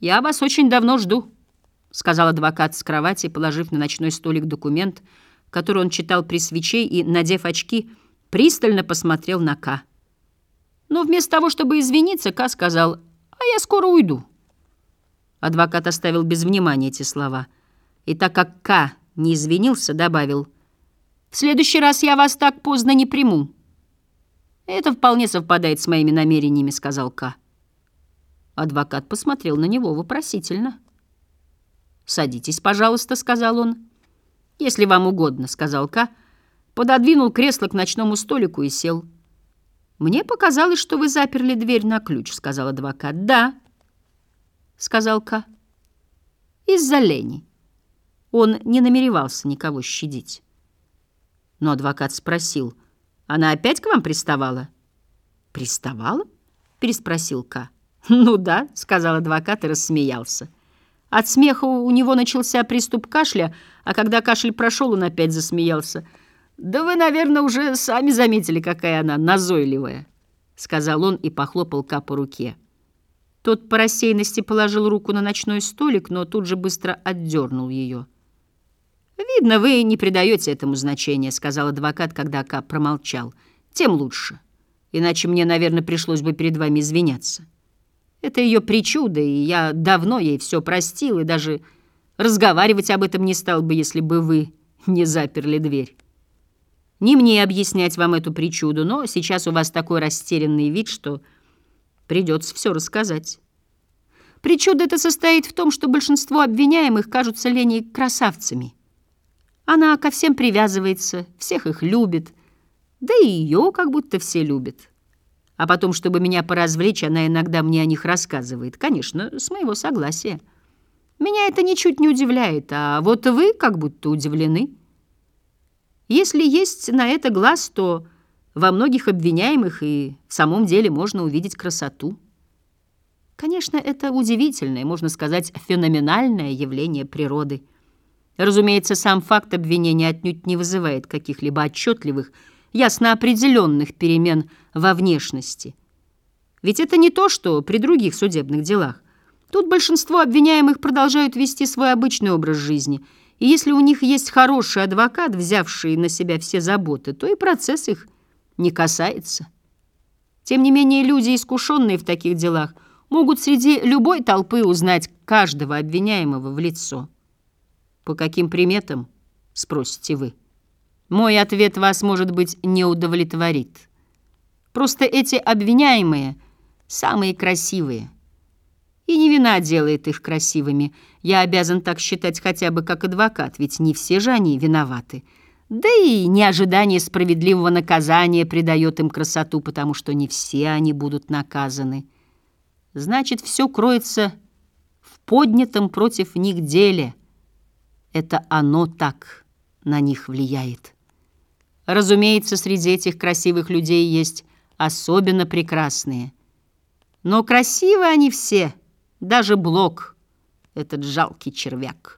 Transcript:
«Я вас очень давно жду», — сказал адвокат с кровати, положив на ночной столик документ, который он читал при свече и, надев очки, пристально посмотрел на К. Но вместо того, чтобы извиниться, К сказал «А я скоро уйду». Адвокат оставил без внимания эти слова. И так как К не извинился, добавил «В следующий раз я вас так поздно не приму». «Это вполне совпадает с моими намерениями», — сказал К. Адвокат посмотрел на него вопросительно. «Садитесь, пожалуйста», — сказал он. «Если вам угодно», — сказал К. Пододвинул кресло к ночному столику и сел. «Мне показалось, что вы заперли дверь на ключ», — сказал адвокат. «Да», — сказал К. «Из-за лени». Он не намеревался никого щадить. Но адвокат спросил, «Она опять к вам приставала?» «Приставала?» — переспросил К. «Ну да», — сказал адвокат и рассмеялся. От смеха у него начался приступ кашля, а когда кашель прошел, он опять засмеялся — «Да вы, наверное, уже сами заметили, какая она назойливая», — сказал он и похлопал Ка по руке. Тот по рассеянности положил руку на ночной столик, но тут же быстро отдернул ее. «Видно, вы не придаете этому значения», — сказал адвокат, когда Ка промолчал. «Тем лучше. Иначе мне, наверное, пришлось бы перед вами извиняться. Это ее причуда, и я давно ей все простил, и даже разговаривать об этом не стал бы, если бы вы не заперли дверь». Не мне объяснять вам эту причуду, но сейчас у вас такой растерянный вид, что придется все рассказать. Причуда это состоит в том, что большинство обвиняемых кажутся Леней красавцами. Она ко всем привязывается, всех их любит, да и ее как будто все любят. А потом, чтобы меня поразвлечь, она иногда мне о них рассказывает. Конечно, с моего согласия. Меня это ничуть не удивляет, а вот вы как будто удивлены. Если есть на это глаз, то во многих обвиняемых и в самом деле можно увидеть красоту. Конечно, это удивительное, можно сказать, феноменальное явление природы. Разумеется, сам факт обвинения отнюдь не вызывает каких-либо отчетливых, ясно определенных перемен во внешности. Ведь это не то, что при других судебных делах. Тут большинство обвиняемых продолжают вести свой обычный образ жизни – и если у них есть хороший адвокат, взявший на себя все заботы, то и процесс их не касается. Тем не менее, люди, искушенные в таких делах, могут среди любой толпы узнать каждого обвиняемого в лицо. По каким приметам, спросите вы? Мой ответ вас, может быть, не удовлетворит. Просто эти обвиняемые самые красивые – и не вина делает их красивыми. Я обязан так считать хотя бы как адвокат, ведь не все же они виноваты. Да и неожидание справедливого наказания придает им красоту, потому что не все они будут наказаны. Значит, все кроется в поднятом против них деле. Это оно так на них влияет. Разумеется, среди этих красивых людей есть особенно прекрасные. Но красивы они все — даже Блок, этот жалкий червяк.